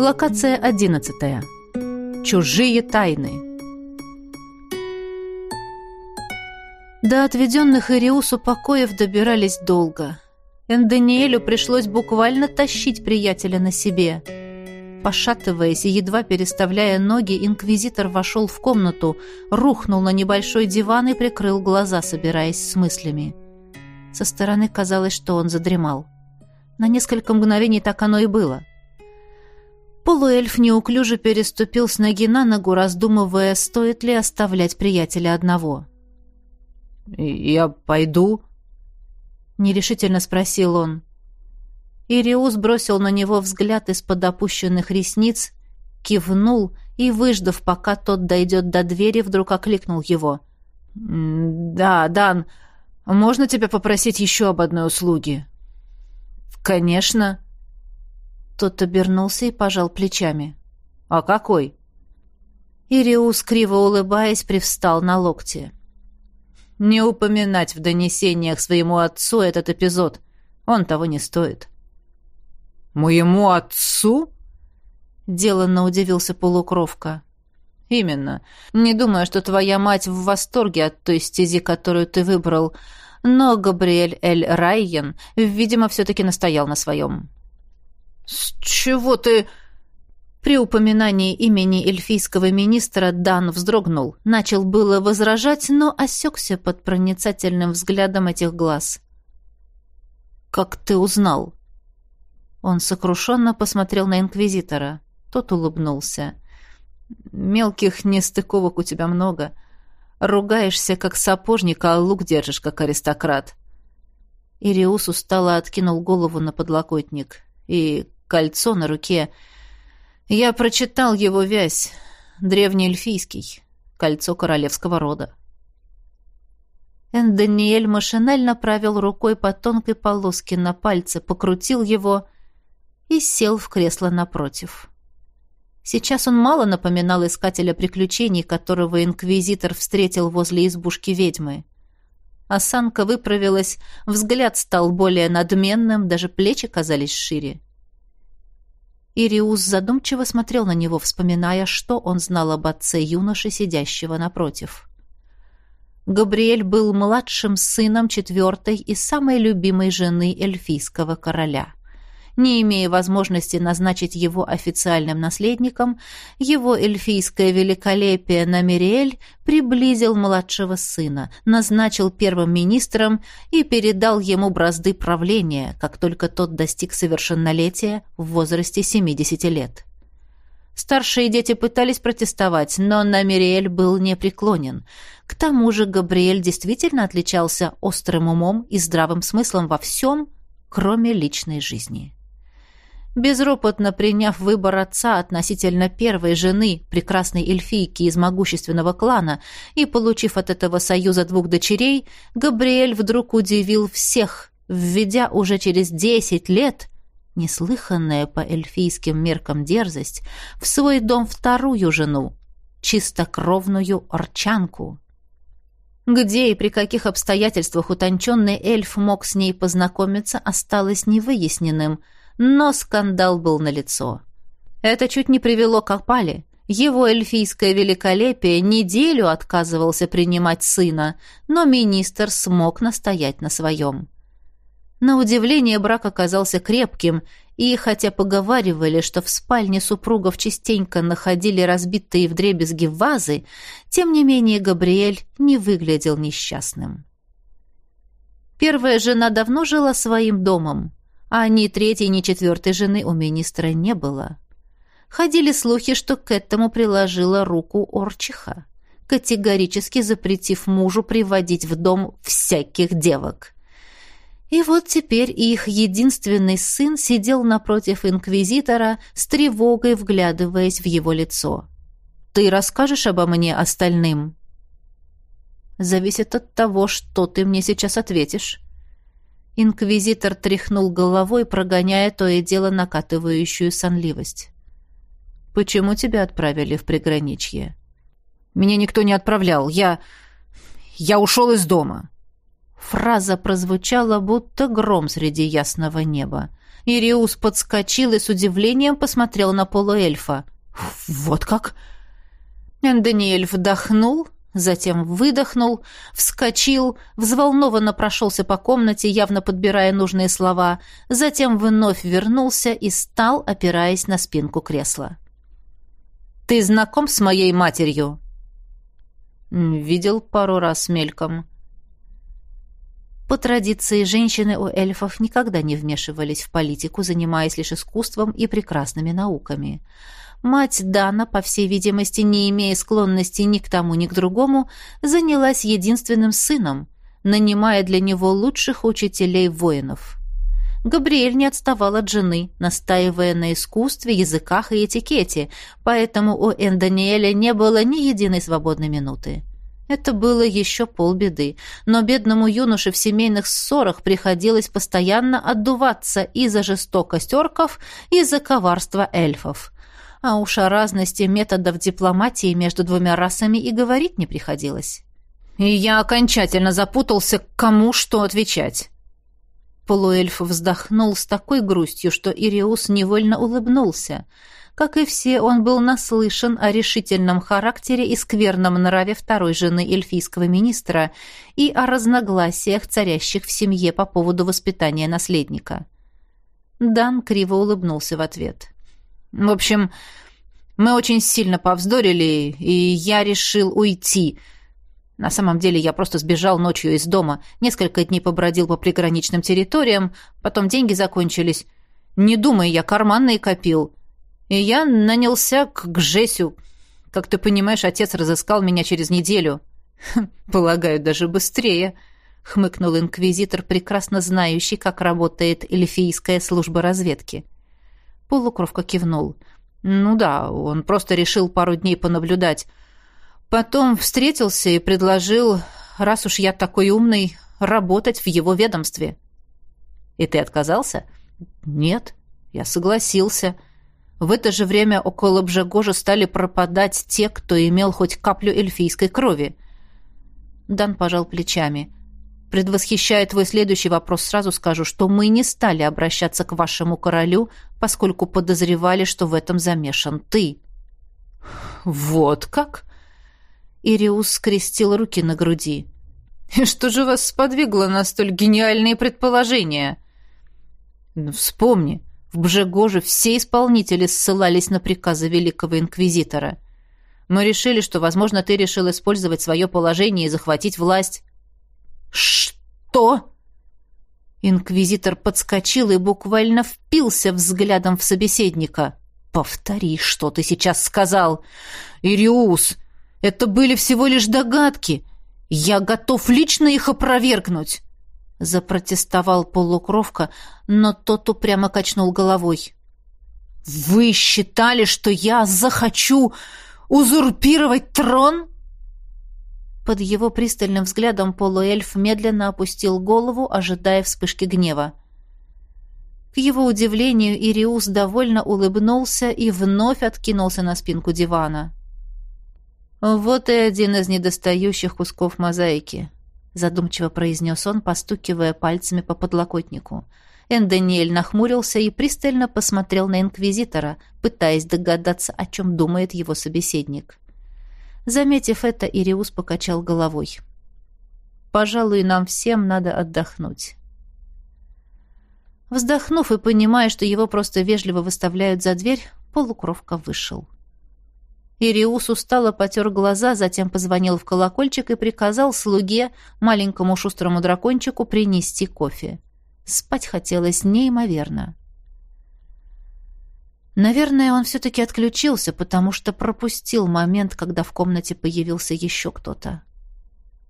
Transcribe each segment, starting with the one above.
Локация одиннадцатая. Чужие тайны. До отведенных Ириусу покоев добирались долго. Эндониэлю пришлось буквально тащить приятеля на себе. Пошатываясь и едва переставляя ноги, инквизитор вошел в комнату, рухнул на небольшой диван и прикрыл глаза, собираясь с мыслями. Со стороны казалось, что он задремал. На несколько мгновений так оно и было. Полуэльф неуклюже переступил с ноги на ногу, раздумывая, стоит ли оставлять приятеля одного. «Я пойду?» — нерешительно спросил он. Ириус бросил на него взгляд из-под опущенных ресниц, кивнул и, выждав, пока тот дойдет до двери, вдруг окликнул его. «Да, Дан, можно тебя попросить еще об одной услуге?» «Конечно». Тот обернулся и пожал плечами. «А какой?» Ириус, криво улыбаясь, привстал на локте. «Не упоминать в донесениях своему отцу этот эпизод. Он того не стоит». «Моему отцу?» Деланно удивился полукровка. «Именно. Не думаю, что твоя мать в восторге от той стези, которую ты выбрал, но Габриэль Эль Райен, видимо, все-таки настоял на своем». «С чего ты...» При упоминании имени эльфийского министра Дан вздрогнул, начал было возражать, но осекся под проницательным взглядом этих глаз. «Как ты узнал?» Он сокрушенно посмотрел на инквизитора. Тот улыбнулся. «Мелких нестыковок у тебя много. Ругаешься, как сапожник, а лук держишь, как аристократ». Ириус устало откинул голову на подлокотник. И кольцо на руке. Я прочитал его вязь. Древнеэльфийский. Кольцо королевского рода. Эндониэль машинально правил рукой по тонкой полоске на пальце, покрутил его и сел в кресло напротив. Сейчас он мало напоминал искателя приключений, которого инквизитор встретил возле избушки ведьмы. Осанка выправилась, взгляд стал более надменным, даже плечи казались шире. Ириус задумчиво смотрел на него, вспоминая, что он знал об отце юноши, сидящего напротив. Габриэль был младшим сыном четвертой и самой любимой жены эльфийского короля. Не имея возможности назначить его официальным наследником, его эльфийское великолепие Намириэль приблизил младшего сына, назначил первым министром и передал ему бразды правления, как только тот достиг совершеннолетия в возрасте 70 лет. Старшие дети пытались протестовать, но Намириэль был непреклонен. К тому же Габриэль действительно отличался острым умом и здравым смыслом во всем, кроме личной жизни. Безропотно приняв выбор отца относительно первой жены, прекрасной эльфийки из могущественного клана, и получив от этого союза двух дочерей, Габриэль вдруг удивил всех, введя уже через десять лет неслыханная по эльфийским меркам дерзость в свой дом вторую жену, чистокровную арчанку. Где и при каких обстоятельствах утонченный эльф мог с ней познакомиться, осталось невыясненным – но скандал был налицо. Это чуть не привело к опале. Его эльфийское великолепие неделю отказывался принимать сына, но министр смог настоять на своем. На удивление брак оказался крепким, и хотя поговаривали, что в спальне супругов частенько находили разбитые вдребезги вазы, тем не менее Габриэль не выглядел несчастным. Первая жена давно жила своим домом а ни третьей, ни четвертой жены у министра не было. Ходили слухи, что к этому приложила руку Орчиха, категорически запретив мужу приводить в дом всяких девок. И вот теперь их единственный сын сидел напротив инквизитора, с тревогой вглядываясь в его лицо. «Ты расскажешь обо мне остальным?» «Зависит от того, что ты мне сейчас ответишь». Инквизитор тряхнул головой, прогоняя то и дело накатывающую сонливость. «Почему тебя отправили в приграничье?» «Меня никто не отправлял. Я... я ушел из дома». Фраза прозвучала, будто гром среди ясного неба. Ириус подскочил и с удивлением посмотрел на полуэльфа. «Вот как?» Даниэль вдохнул, затем выдохнул, вскочил, взволнованно прошелся по комнате, явно подбирая нужные слова, затем вновь вернулся и стал, опираясь на спинку кресла. «Ты знаком с моей матерью?» «Видел пару раз мельком». По традиции, женщины у эльфов никогда не вмешивались в политику, занимаясь лишь искусством и прекрасными науками. Мать Дана, по всей видимости, не имея склонности ни к тому, ни к другому, занялась единственным сыном, нанимая для него лучших учителей воинов. Габриэль не отставал от жены, настаивая на искусстве, языках и этикете, поэтому у Энданиэля не было ни единой свободной минуты. Это было еще полбеды, но бедному юноше в семейных ссорах приходилось постоянно отдуваться и за жестокость орков, и за коварство эльфов. А уж о разности методов дипломатии между двумя расами и говорить не приходилось. И я окончательно запутался, кому что отвечать. Полуэльф вздохнул с такой грустью, что Ириус невольно улыбнулся — как и все, он был наслышан о решительном характере и скверном нраве второй жены эльфийского министра и о разногласиях, царящих в семье по поводу воспитания наследника. Дан криво улыбнулся в ответ. «В общем, мы очень сильно повздорили, и я решил уйти», на самом деле я просто сбежал ночью из дома, несколько дней побродил по приграничным территориям, потом деньги закончились. Не думай, я карманные копил и я нанялся к Гжесю. Как ты понимаешь, отец разыскал меня через неделю. Хм, полагаю, даже быстрее, хмыкнул инквизитор, прекрасно знающий, как работает эльфийская служба разведки. Полукровка кивнул. Ну да, он просто решил пару дней понаблюдать. Потом встретился и предложил, раз уж я такой умный, работать в его ведомстве. И ты отказался? Нет, я согласился. В это же время около Бжегожа стали пропадать те, кто имел хоть каплю эльфийской крови. Дан пожал плечами. Предвосхищая твой следующий вопрос, сразу скажу, что мы не стали обращаться к вашему королю, поскольку подозревали, что в этом замешан ты. Вот как? Ириус скрестил руки на груди. И что же вас сподвигло на столь гениальные предположения? Вспомни, в Бжегоже все исполнители ссылались на приказы великого инквизитора. Мы решили, что, возможно, ты решил использовать свое положение и захватить власть. Что? Инквизитор подскочил и буквально впился взглядом в собеседника. Повтори, что ты сейчас сказал. Ириус, это были всего лишь догадки. Я готов лично их опровергнуть запротестовал полукровка, но тот упрямо качнул головой. Вы считали, что я захочу узурпировать трон? Под его пристальным взглядом полуэльф медленно опустил голову, ожидая вспышки гнева. К его удивлению, Ириус довольно улыбнулся и вновь откинулся на спинку дивана. Вот и один из недостающих кусков мозаики задумчиво произнес он, постукивая пальцами по подлокотнику. Эндониэль нахмурился и пристально посмотрел на инквизитора, пытаясь догадаться, о чем думает его собеседник. Заметив это, Ириус покачал головой. «Пожалуй, нам всем надо отдохнуть». Вздохнув и понимая, что его просто вежливо выставляют за дверь, полукровка вышел. Ириус устало потер глаза, затем позвонил в колокольчик и приказал слуге, маленькому шустрому дракончику, принести кофе. Спать хотелось неимоверно. Наверное, он все-таки отключился, потому что пропустил момент, когда в комнате появился еще кто-то.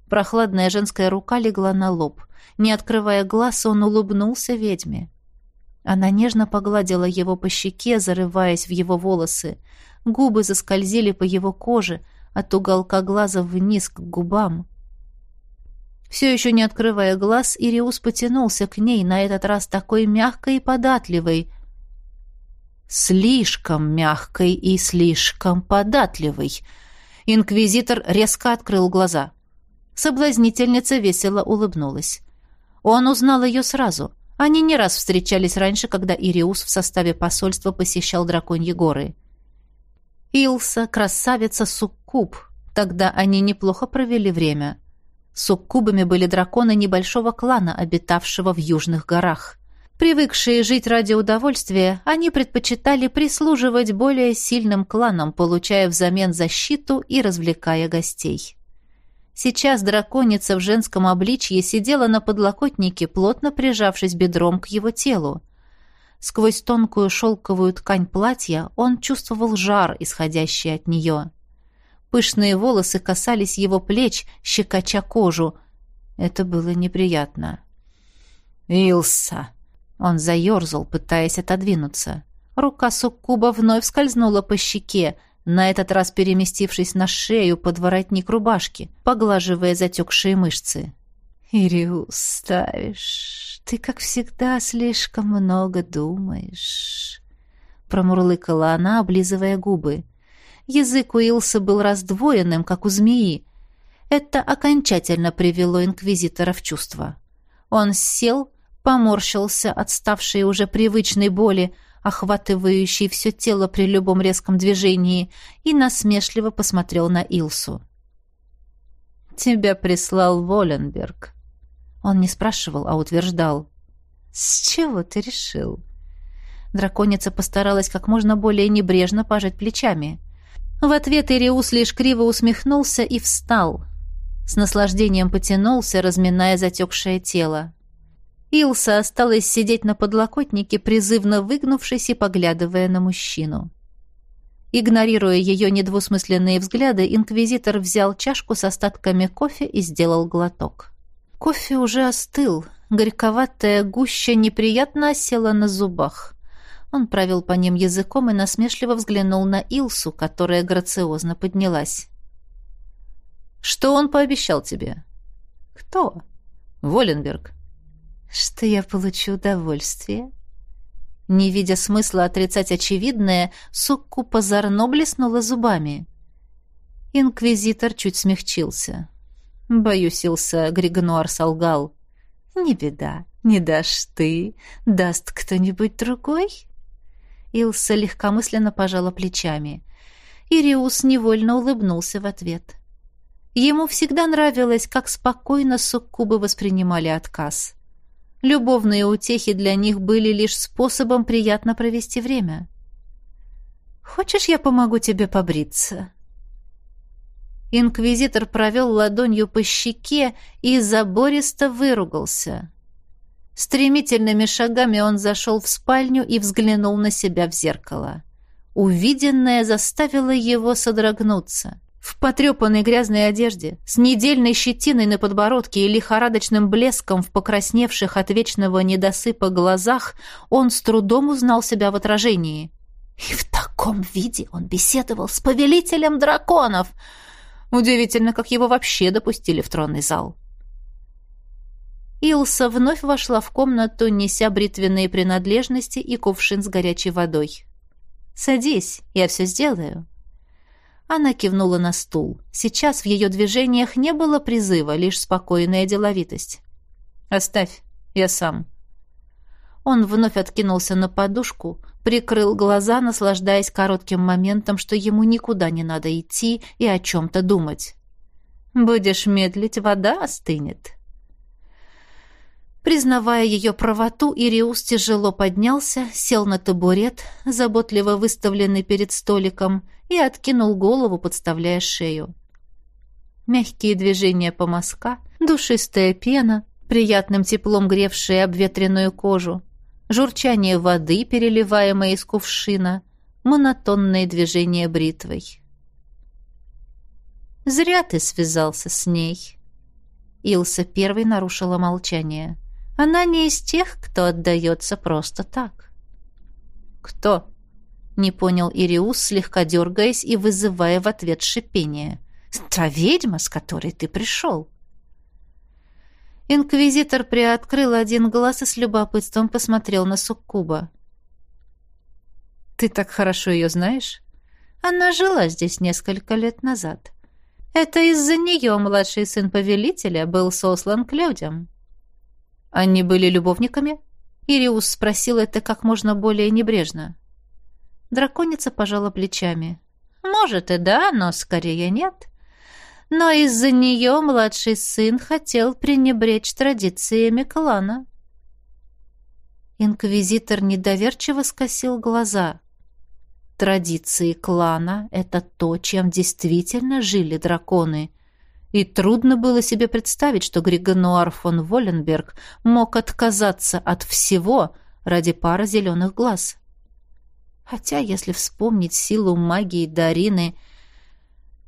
Прохладная женская рука легла на лоб. Не открывая глаз, он улыбнулся ведьме. Она нежно погладила его по щеке, зарываясь в его волосы, Губы заскользили по его коже, от уголка глаза вниз к губам. Все еще не открывая глаз, Ириус потянулся к ней, на этот раз такой мягкой и податливой. Слишком мягкой и слишком податливой. Инквизитор резко открыл глаза. Соблазнительница весело улыбнулась. Он узнал ее сразу. Они не раз встречались раньше, когда Ириус в составе посольства посещал Драконьи горы. Илса, красавица Суккуб. Тогда они неплохо провели время. Суккубами были драконы небольшого клана, обитавшего в южных горах. Привыкшие жить ради удовольствия, они предпочитали прислуживать более сильным кланам, получая взамен защиту и развлекая гостей. Сейчас драконица в женском обличье сидела на подлокотнике, плотно прижавшись бедром к его телу. Сквозь тонкую шелковую ткань платья он чувствовал жар, исходящий от нее. Пышные волосы касались его плеч, щекоча кожу. Это было неприятно. «Илса!» Он заерзал, пытаясь отодвинуться. Рука суккуба вновь скользнула по щеке, на этот раз переместившись на шею под воротник рубашки, поглаживая затекшие мышцы. «Ириус, ставишь, ты, как всегда, слишком много думаешь», — промурлыкала она, облизывая губы. Язык Илса был раздвоенным, как у змеи. Это окончательно привело инквизитора в чувство. Он сел, поморщился от ставшей уже привычной боли, охватывающей все тело при любом резком движении, и насмешливо посмотрел на Илсу. «Тебя прислал Воленберг». Он не спрашивал, а утверждал. «С чего ты решил?» Драконица постаралась как можно более небрежно пожать плечами. В ответ Ириус лишь криво усмехнулся и встал. С наслаждением потянулся, разминая затекшее тело. Илса осталась сидеть на подлокотнике, призывно выгнувшись и поглядывая на мужчину. Игнорируя ее недвусмысленные взгляды, инквизитор взял чашку с остатками кофе и сделал глоток. Кофе уже остыл, горьковатая гуща неприятно осела на зубах. Он провел по ним языком и насмешливо взглянул на Илсу, которая грациозно поднялась. «Что он пообещал тебе?» «Кто?» «Воленберг» что я получу удовольствие. Не видя смысла отрицать очевидное, Сукку позорно блеснула зубами. Инквизитор чуть смягчился. Боюсь, Илса Григнуар солгал. «Не беда, не дашь ты, даст кто-нибудь другой?» Илса легкомысленно пожала плечами. Ириус невольно улыбнулся в ответ. Ему всегда нравилось, как спокойно суккубы воспринимали отказ. Любовные утехи для них были лишь способом приятно провести время. «Хочешь, я помогу тебе побриться?» Инквизитор провел ладонью по щеке и забористо выругался. Стремительными шагами он зашел в спальню и взглянул на себя в зеркало. Увиденное заставило его содрогнуться. В потрепанной грязной одежде, с недельной щетиной на подбородке и лихорадочным блеском в покрасневших от вечного недосыпа глазах, он с трудом узнал себя в отражении. И в таком виде он беседовал с повелителем драконов. Удивительно, как его вообще допустили в тронный зал. Илса вновь вошла в комнату, неся бритвенные принадлежности и кувшин с горячей водой. «Садись, я все сделаю», она кивнула на стул. Сейчас в ее движениях не было призыва, лишь спокойная деловитость. «Оставь, я сам». Он вновь откинулся на подушку, прикрыл глаза, наслаждаясь коротким моментом, что ему никуда не надо идти и о чем-то думать. «Будешь медлить, вода остынет». Признавая ее правоту, Ириус тяжело поднялся, сел на табурет, заботливо выставленный перед столиком, и откинул голову, подставляя шею. Мягкие движения по мазка, душистая пена, приятным теплом гревшая обветренную кожу, журчание воды, переливаемое из кувшина, монотонные движения бритвой. «Зря ты связался с ней», Илса первой нарушила молчание. Она не из тех, кто отдается просто так. «Кто?» — не понял Ириус, слегка дергаясь и вызывая в ответ шипение. «Та ведьма, с которой ты пришел». Инквизитор приоткрыл один глаз и с любопытством посмотрел на Суккуба. «Ты так хорошо ее знаешь?» «Она жила здесь несколько лет назад. Это из-за нее младший сын повелителя был сослан к людям». Они были любовниками? Ириус спросил это как можно более небрежно. Драконица пожала плечами. «Может и да, но скорее нет. Но из-за нее младший сын хотел пренебречь традициями клана». Инквизитор недоверчиво скосил глаза. Традиции клана — это то, чем действительно жили драконы. И трудно было себе представить, что Григонуар фон Воленберг мог отказаться от всего ради пары зеленых глаз. Хотя, если вспомнить силу магии Дарины,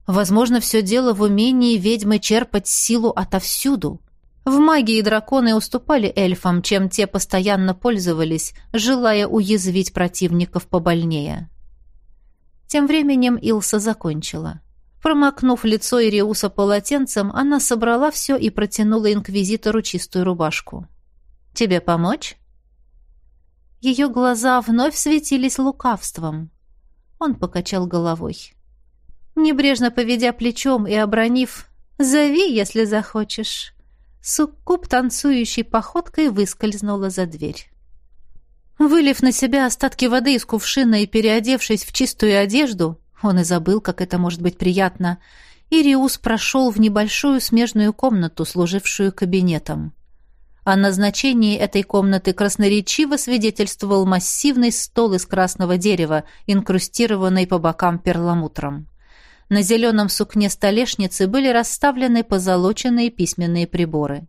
возможно, все дело в умении ведьмы черпать силу отовсюду — в магии драконы уступали эльфам, чем те постоянно пользовались, желая уязвить противников побольнее. Тем временем Илса закончила. Промокнув лицо Ириуса полотенцем, она собрала все и протянула инквизитору чистую рубашку. «Тебе помочь?» Ее глаза вновь светились лукавством. Он покачал головой. Небрежно поведя плечом и обронив «Зови, если захочешь», Суккуб танцующей походкой выскользнула за дверь. Вылив на себя остатки воды из кувшина и переодевшись в чистую одежду, он и забыл, как это может быть приятно, Ириус прошел в небольшую смежную комнату, служившую кабинетом. О назначении этой комнаты красноречиво свидетельствовал массивный стол из красного дерева, инкрустированный по бокам перламутром. На зеленом сукне столешницы были расставлены позолоченные письменные приборы.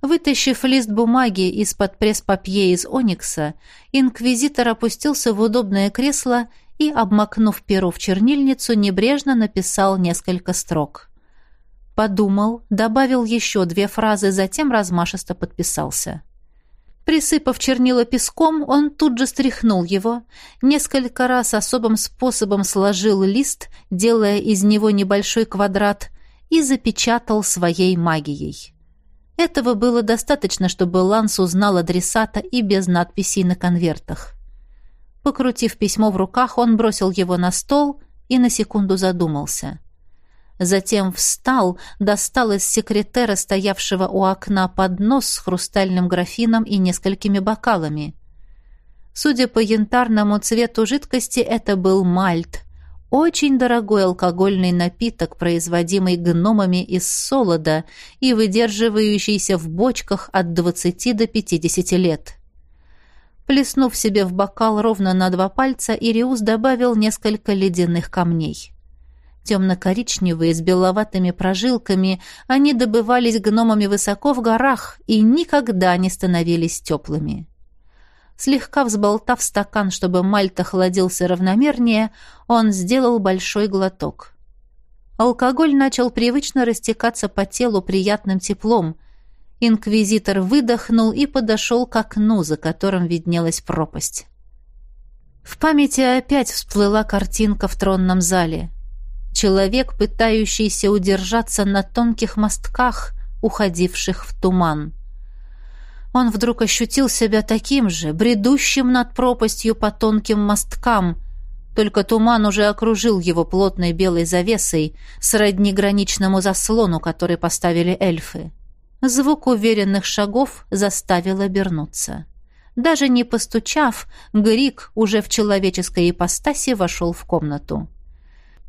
Вытащив лист бумаги из-под пресс-папье из оникса, инквизитор опустился в удобное кресло и, обмакнув перо в чернильницу, небрежно написал несколько строк. Подумал, добавил еще две фразы, затем размашисто подписался. — Присыпав чернила песком, он тут же стряхнул его, несколько раз особым способом сложил лист, делая из него небольшой квадрат, и запечатал своей магией. Этого было достаточно, чтобы Ланс узнал адресата и без надписей на конвертах. Покрутив письмо в руках, он бросил его на стол и на секунду задумался. Затем встал, достал из секретера, стоявшего у окна, поднос с хрустальным графином и несколькими бокалами. Судя по янтарному цвету жидкости, это был мальт. Очень дорогой алкогольный напиток, производимый гномами из солода и выдерживающийся в бочках от 20 до 50 лет. Плеснув себе в бокал ровно на два пальца, Ириус добавил несколько ледяных камней. Темно-коричневые, с беловатыми прожилками, они добывались гномами высоко в горах и никогда не становились теплыми. Слегка взболтав стакан, чтобы мальт охладился равномернее, он сделал большой глоток. Алкоголь начал привычно растекаться по телу приятным теплом. Инквизитор выдохнул и подошел к окну, за которым виднелась пропасть. В памяти опять всплыла картинка в тронном зале — человек, пытающийся удержаться на тонких мостках, уходивших в туман. Он вдруг ощутил себя таким же, бредущим над пропастью по тонким мосткам, только туман уже окружил его плотной белой завесой, сродни граничному заслону, который поставили эльфы. Звук уверенных шагов заставил обернуться. Даже не постучав, Грик уже в человеческой ипостаси вошел в комнату.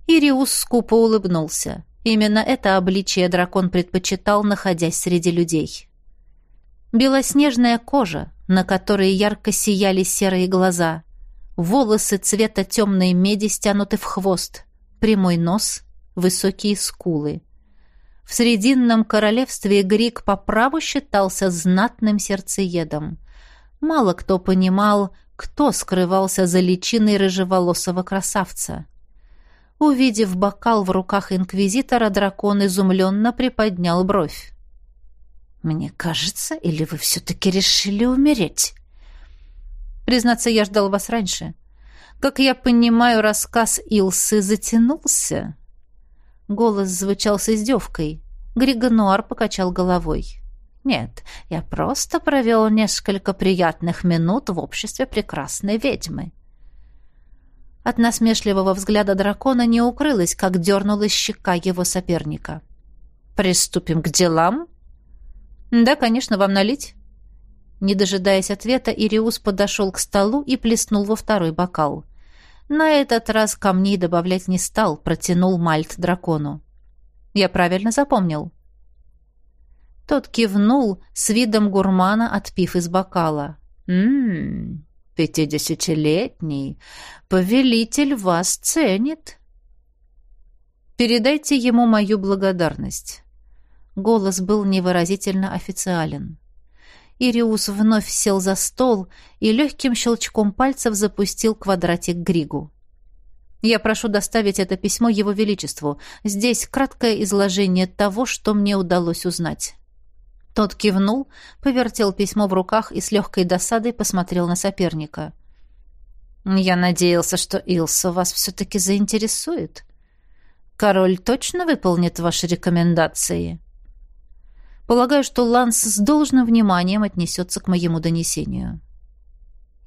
Ириус скупо улыбнулся. Именно это обличие дракон предпочитал, находясь среди людей. Белоснежная кожа, на которой ярко сияли серые глаза, волосы цвета темной меди стянуты в хвост, прямой нос, высокие скулы. В Срединном королевстве Грик по праву считался знатным сердцеедом. Мало кто понимал, кто скрывался за личиной рыжеволосого красавца. Увидев бокал в руках инквизитора, дракон изумленно приподнял бровь. «Мне кажется, или вы все-таки решили умереть?» «Признаться, я ждал вас раньше. Как я понимаю, рассказ Илсы затянулся?» Голос звучал с издевкой. Григонуар покачал головой. «Нет, я просто провел несколько приятных минут в обществе прекрасной ведьмы. От насмешливого взгляда дракона не укрылось, как дернулась щека его соперника. «Приступим к делам?» «Да, конечно, вам налить». Не дожидаясь ответа, Ириус подошел к столу и плеснул во второй бокал. На этот раз камней добавлять не стал, протянул мальт дракону. Я правильно запомнил. Тот кивнул, с видом гурмана отпив из бокала. «М-м, пятидесятилетний, повелитель вас ценит». «Передайте ему мою благодарность». Голос был невыразительно официален. Ириус вновь сел за стол и легким щелчком пальцев запустил квадратик Григу. «Я прошу доставить это письмо Его Величеству. Здесь краткое изложение того, что мне удалось узнать». Тот кивнул, повертел письмо в руках и с легкой досадой посмотрел на соперника. «Я надеялся, что Илса вас все-таки заинтересует. Король точно выполнит ваши рекомендации?» Полагаю, что Ланс с должным вниманием отнесется к моему донесению.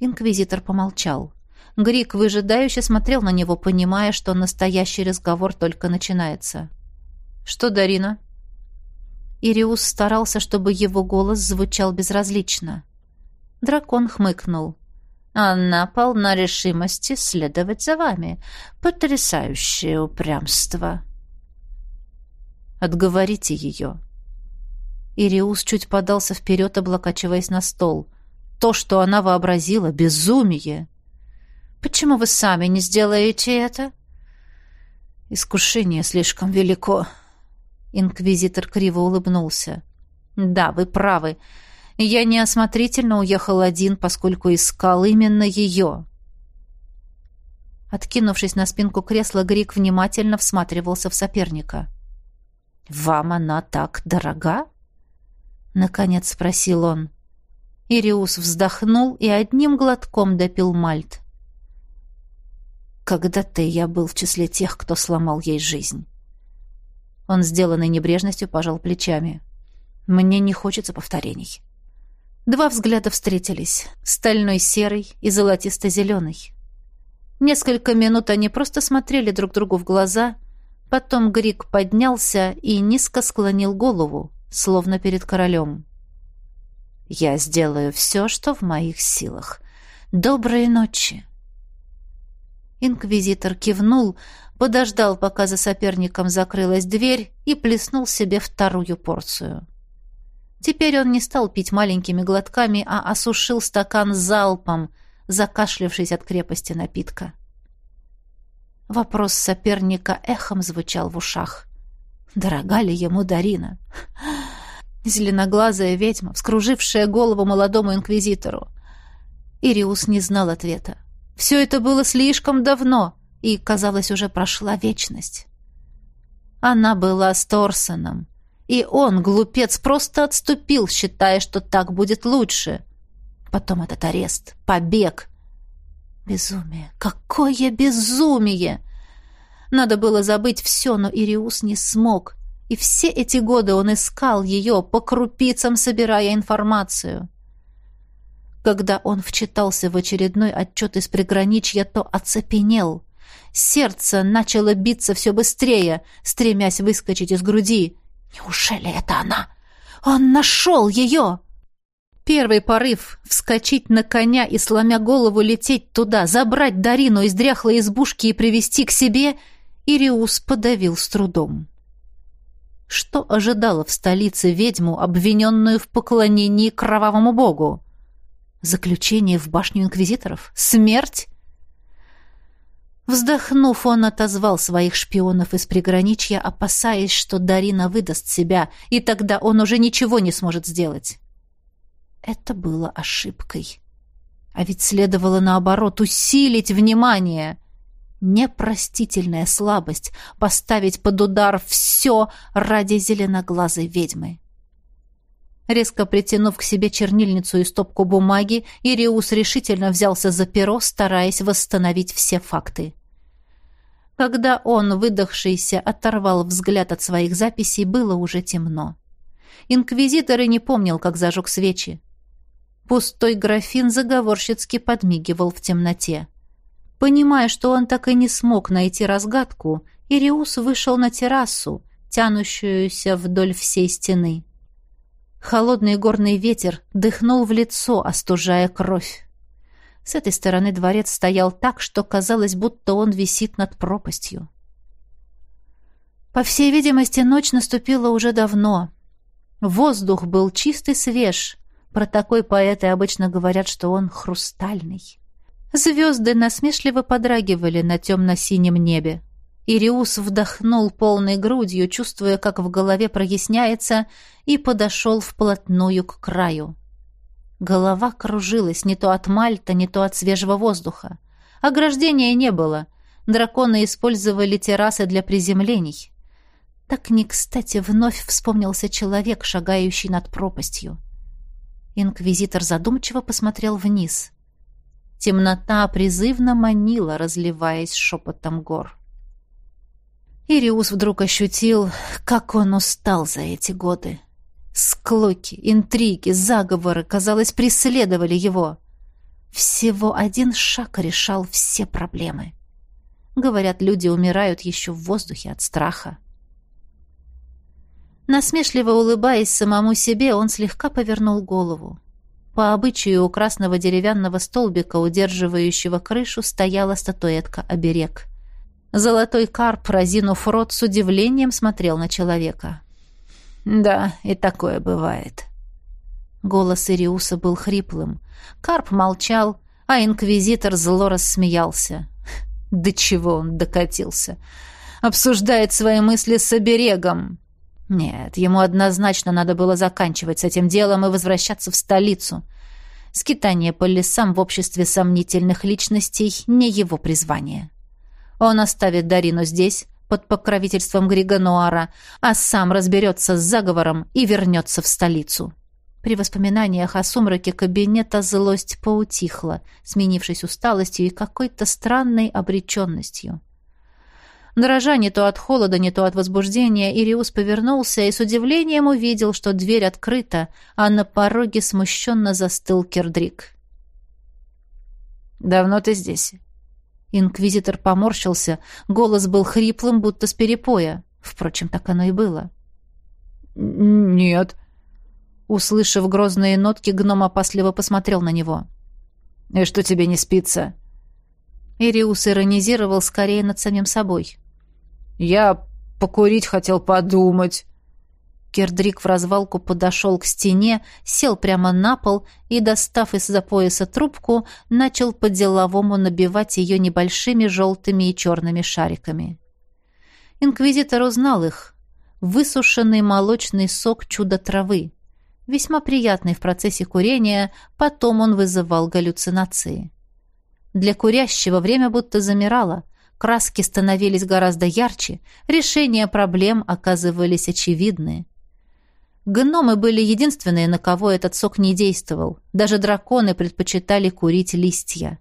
Инквизитор помолчал. Грик выжидающе смотрел на него, понимая, что настоящий разговор только начинается. «Что, Дарина?» Ириус старался, чтобы его голос звучал безразлично. Дракон хмыкнул. «Она полна решимости следовать за вами. Потрясающее упрямство!» «Отговорите ее!» Ириус чуть подался вперед, облокачиваясь на стол. «То, что она вообразила, безумие!» «Почему вы сами не сделаете это?» «Искушение слишком велико», Инквизитор криво улыбнулся. «Да, вы правы. Я неосмотрительно уехал один, поскольку искал именно ее». Откинувшись на спинку кресла, Грик внимательно всматривался в соперника. «Вам она так дорога?» Наконец спросил он. Ириус вздохнул и одним глотком допил мальт. «Когда-то я был в числе тех, кто сломал ей жизнь». Он, сделанной небрежностью, пожал плечами. «Мне не хочется повторений». Два взгляда встретились. Стальной серый и золотисто-зеленый. Несколько минут они просто смотрели друг другу в глаза. Потом Грик поднялся и низко склонил голову, словно перед королем. «Я сделаю все, что в моих силах. Доброй ночи!» Инквизитор кивнул, подождал, пока за соперником закрылась дверь, и плеснул себе вторую порцию. Теперь он не стал пить маленькими глотками, а осушил стакан залпом, закашлявшись от крепости напитка. Вопрос соперника эхом звучал в ушах. Дорога ли ему Дарина? Зеленоглазая ведьма, вскружившая голову молодому инквизитору. Ириус не знал ответа. Все это было слишком давно, и, казалось, уже прошла вечность. Она была с Торсоном, и он, глупец, просто отступил, считая, что так будет лучше. Потом этот арест, побег. Безумие! Какое безумие! Надо было забыть все, но Ириус не смог. И все эти годы он искал ее, по крупицам собирая информацию. Когда он вчитался в очередной отчет из приграничья, то оцепенел. Сердце начало биться все быстрее, стремясь выскочить из груди. «Неужели это она? Он нашел ее!» Первый порыв — вскочить на коня и, сломя голову, лететь туда, забрать Дарину из дряхлой избушки и привести к себе, Ириус подавил с трудом. Что ожидало в столице ведьму, обвиненную в поклонении кровавому богу? Заключение в башню инквизиторов? Смерть? Вздохнув, он отозвал своих шпионов из приграничья, опасаясь, что Дарина выдаст себя, и тогда он уже ничего не сможет сделать. Это было ошибкой. А ведь следовало, наоборот, усилить внимание. Непростительная слабость — поставить под удар все ради зеленоглазой ведьмы. Резко притянув к себе чернильницу и стопку бумаги, Ириус решительно взялся за перо, стараясь восстановить все факты. Когда он, выдохшийся, оторвал взгляд от своих записей, было уже темно. Инквизитор и не помнил, как зажег свечи. Пустой графин заговорщицки подмигивал в темноте. Понимая, что он так и не смог найти разгадку, Ириус вышел на террасу, тянущуюся вдоль всей стены. Холодный горный ветер дыхнул в лицо, остужая кровь. С этой стороны дворец стоял так, что казалось, будто он висит над пропастью. По всей видимости, ночь наступила уже давно. Воздух был чистый свеж. Про такой поэты обычно говорят, что он хрустальный. Звезды насмешливо подрагивали на темно-синем небе. Ириус вдохнул полной грудью, чувствуя, как в голове проясняется, и подошел вплотную к краю. Голова кружилась не то от мальта, не то от свежего воздуха. Ограждения не было. Драконы использовали террасы для приземлений. Так не кстати вновь вспомнился человек, шагающий над пропастью. Инквизитор задумчиво посмотрел вниз. Темнота призывно манила, разливаясь шепотом гор. Ириус вдруг ощутил, как он устал за эти годы. Склоки, интриги, заговоры, казалось, преследовали его. Всего один шаг решал все проблемы. Говорят, люди умирают еще в воздухе от страха. Насмешливо улыбаясь самому себе, он слегка повернул голову. По обычаю у красного деревянного столбика, удерживающего крышу, стояла статуэтка-оберег — Золотой карп, разинув рот, с удивлением смотрел на человека. «Да, и такое бывает». Голос Ириуса был хриплым. Карп молчал, а инквизитор зло рассмеялся. До чего он докатился? Обсуждает свои мысли с оберегом. Нет, ему однозначно надо было заканчивать с этим делом и возвращаться в столицу. Скитание по лесам в обществе сомнительных личностей — не его призвание. Он оставит Дарину здесь, под покровительством Грига Нуара, а сам разберется с заговором и вернется в столицу. При воспоминаниях о сумраке кабинета злость поутихла, сменившись усталостью и какой-то странной обреченностью. Дрожа не то от холода, не то от возбуждения, Ириус повернулся и с удивлением увидел, что дверь открыта, а на пороге смущенно застыл Кердрик. «Давно ты здесь?» Инквизитор поморщился, голос был хриплым, будто с перепоя. Впрочем, так оно и было. «Нет». Услышав грозные нотки, гном опасливо посмотрел на него. «И что тебе не спится?» Ириус иронизировал скорее над самим собой. «Я покурить хотел подумать». Кердрик в развалку подошел к стене, сел прямо на пол и, достав из-за пояса трубку, начал по-деловому набивать ее небольшими желтыми и черными шариками. Инквизитор узнал их. Высушенный молочный сок чудо-травы. Весьма приятный в процессе курения, потом он вызывал галлюцинации. Для курящего время будто замирало. Краски становились гораздо ярче, решения проблем оказывались очевидны. Гномы были единственные, на кого этот сок не действовал. Даже драконы предпочитали курить листья.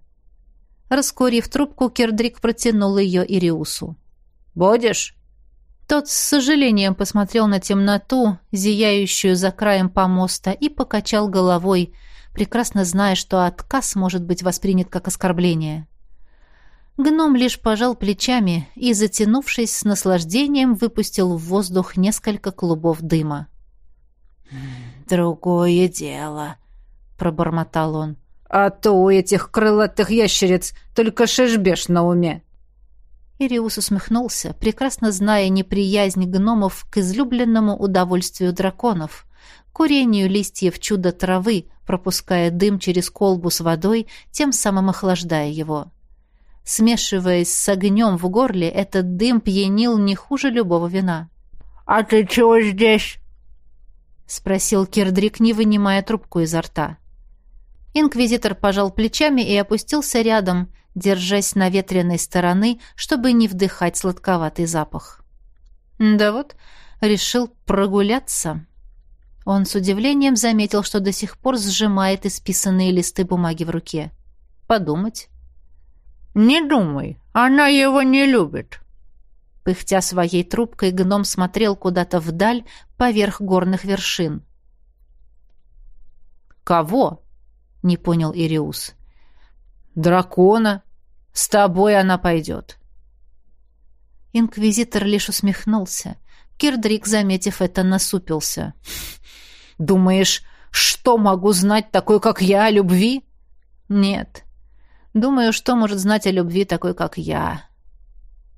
Раскурив трубку, Кердрик протянул ее Ириусу. «Будешь?» Тот с сожалением посмотрел на темноту, зияющую за краем помоста, и покачал головой, прекрасно зная, что отказ может быть воспринят как оскорбление. Гном лишь пожал плечами и, затянувшись с наслаждением, выпустил в воздух несколько клубов дыма. «Другое дело», — пробормотал он. «А то у этих крылатых ящериц только шишбеш на уме». Ириус усмехнулся, прекрасно зная неприязнь гномов к излюбленному удовольствию драконов, курению листьев чудо травы, пропуская дым через колбу с водой, тем самым охлаждая его. Смешиваясь с огнем в горле, этот дым пьянил не хуже любого вина. «А ты чего здесь?» — спросил Кирдрик, не вынимая трубку изо рта. Инквизитор пожал плечами и опустился рядом, держась на ветреной стороны, чтобы не вдыхать сладковатый запах. Да вот, решил прогуляться. Он с удивлением заметил, что до сих пор сжимает исписанные листы бумаги в руке. Подумать. «Не думай, она его не любит», Пыхтя своей трубкой, гном смотрел куда-то вдаль, поверх горных вершин. «Кого?» — не понял Ириус. «Дракона. С тобой она пойдет». Инквизитор лишь усмехнулся. Кирдрик, заметив это, насупился. Думаешь, что могу знать такой, как я, о любви? Нет. Думаю, что может знать о любви такой, как я.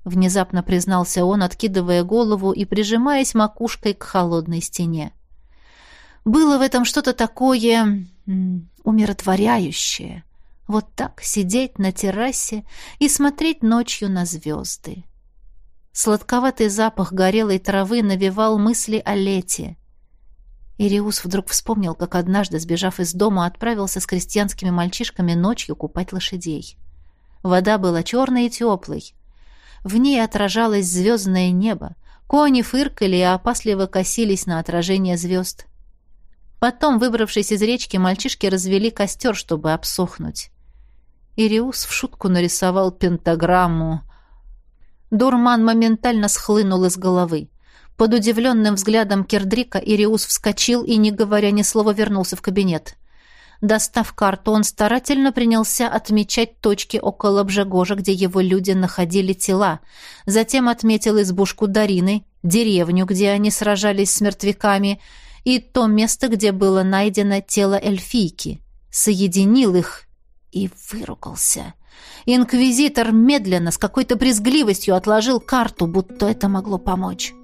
Внезапно признался он, откидывая голову и прижимаясь макушкой к холодной стене. Было в этом что-то такое умиротворяющее. Вот так сидеть на террасе и смотреть ночью на звезды. Сладковатый запах горелой травы навевал мысли о лете. Ириус вдруг вспомнил, как однажды, сбежав из дома, отправился с крестьянскими мальчишками ночью купать лошадей. Вода была черной и теплой. В ней отражалось звездное небо. Кони фыркали и опасливо косились на отражение звезд. Потом, выбравшись из речки, мальчишки развели костер, чтобы обсохнуть. Ириус в шутку нарисовал пентаграмму. Дурман моментально схлынул из головы. Под удивленным взглядом Кердрика Ириус вскочил и, не говоря ни слова, вернулся в кабинет. Достав карту, он старательно принялся отмечать точки около Бжегожа, где его люди находили тела. Затем отметил избушку Дарины, деревню, где они сражались с мертвяками, и то место, где было найдено тело эльфийки. Соединил их и выругался. Инквизитор медленно, с какой-то брезгливостью отложил карту, будто это могло помочь.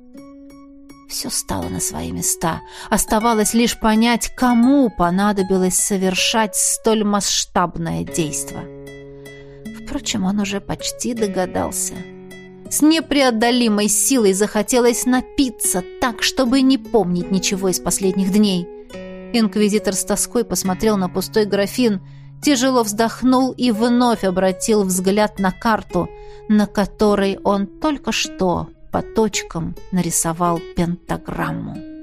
Все стало на свои места. Оставалось лишь понять, кому понадобилось совершать столь масштабное действо. Впрочем, он уже почти догадался. С непреодолимой силой захотелось напиться так, чтобы не помнить ничего из последних дней. Инквизитор с тоской посмотрел на пустой графин – тяжело вздохнул и вновь обратил взгляд на карту, на которой он только что по точкам нарисовал пентаграмму.